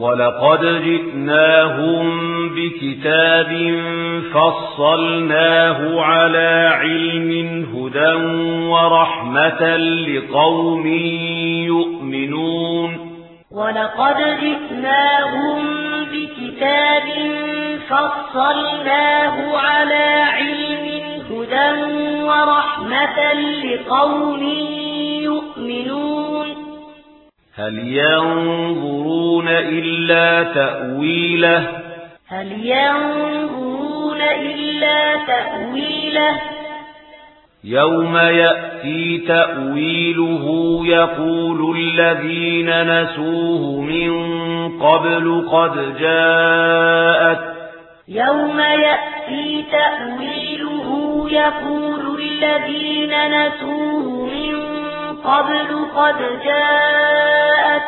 وَلَقَدْ جِئْنَاهُمْ بِكِتَابٍ فَصَّلْنَاهُ عَلَى عِلْمٍ هُدًى وَرَحْمَةً لِقَوْمٍ يُؤْمِنُونَ وَلَقَدْ جِئْنَاهُمْ بِكِتَابٍ فَصَّلْنَاهُ عَلَى عِلْمٍ هُدًى وَرَحْمَةً لِقَوْمٍ يُؤْمِنُونَ هل ينظرون إلا تأويله؟ هل ينظرون إلا تأويله؟ يوم يأتي تأويله يقول الذين نسوه من قبل قد جاءت. يوم يأتي تأويله يقول الذين نسوه قبل قد جاءت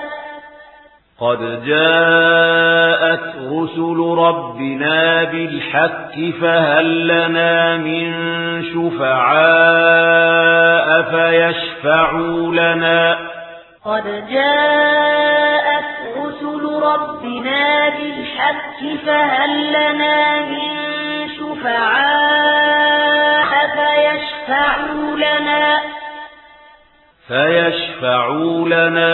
قد جاءت رسل ربنا بالحق فهل لنا من شفعاء فيشفعوا لنا قد جاءت رسل ربنا بالحق فهل لنا من شفعاء فيشفعوا لنا فيشفعوا لنا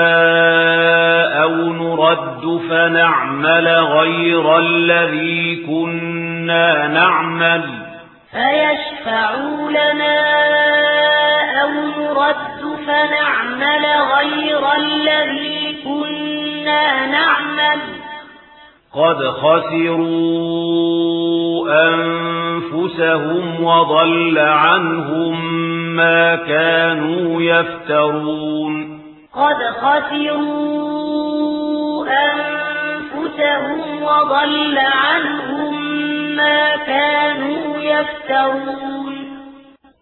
أو نرد فنعمل غير الذي كنا نعمل فيشفعوا لنا أو نرد فنعمل غير الذي كنا نعمل قد خسروا أنفسهم وضل عنهم ما كانوا يفترون قد خسروا أنفسهم وضل عنهم ما كانوا يفترون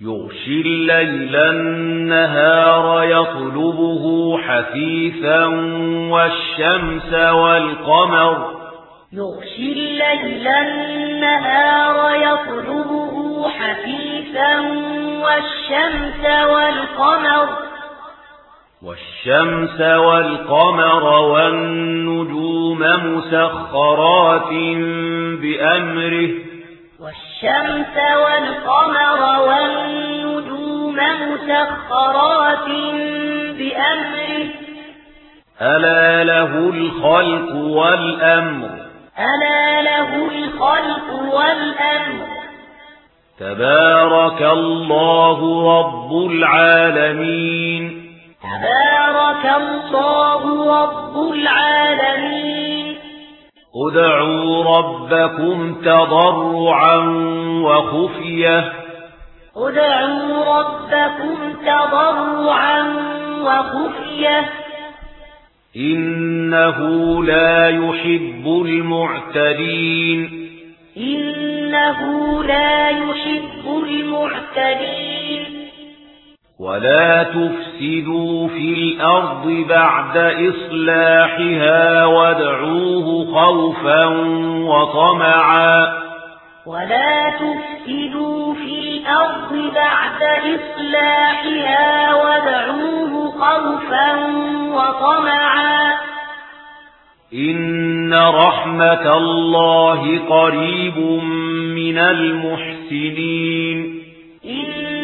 يغشي الليل النهار يطلبه حثيثا والشمس والقمر. يغشي الليل النهار يطلبه حثيثا والشمس والقمر. والشمس والقمر والنجوم مسخرات بأمره. الشمس والقمر والنجوم مسخرات بأمره. ألا له الخلق والأمر. ألا له الخلق والأمر. تبارك الله رب العالمين. تبارك الله رب العالمين. ادعوا ربكم تضرعا وخفية. ادعوا ربكم تضرعا وخفية. إنه لا يحب المعتدين. إنه لا يحب المعتدين. ولا تفسدوا في الأرض بعد إصلاحها وادعوه خوفا وطمعا ولا تفسدوا في الأرض بعد إصلاحها وادعوه خوفا وطمعا إن رحمة الله قريب من المحسنين إن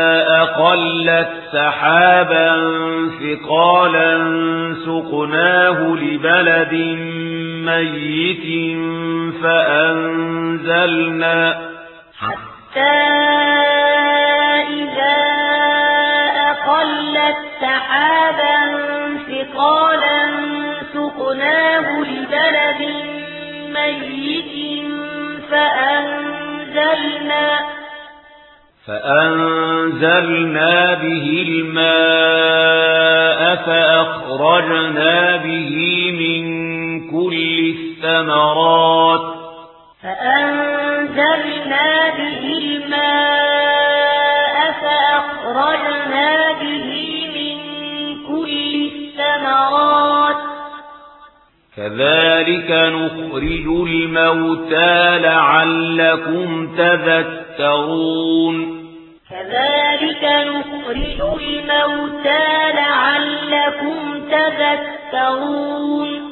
أقلت سحابا فقالا سقناه لبلد ميت فأنزلنا حتى إذا أقلت سحابا فقالا سقناه لبلد ميت فأنزلنا فأنزلنا به الماء فأخرجنا به من كل الثمرات فأنزلنا به الماء فأخرجنا به من كل الثمرات كذلك كذلك نخرج الموتى لعلكم تذكرون. كذلك نخرج الموتى لعلكم تذكرون.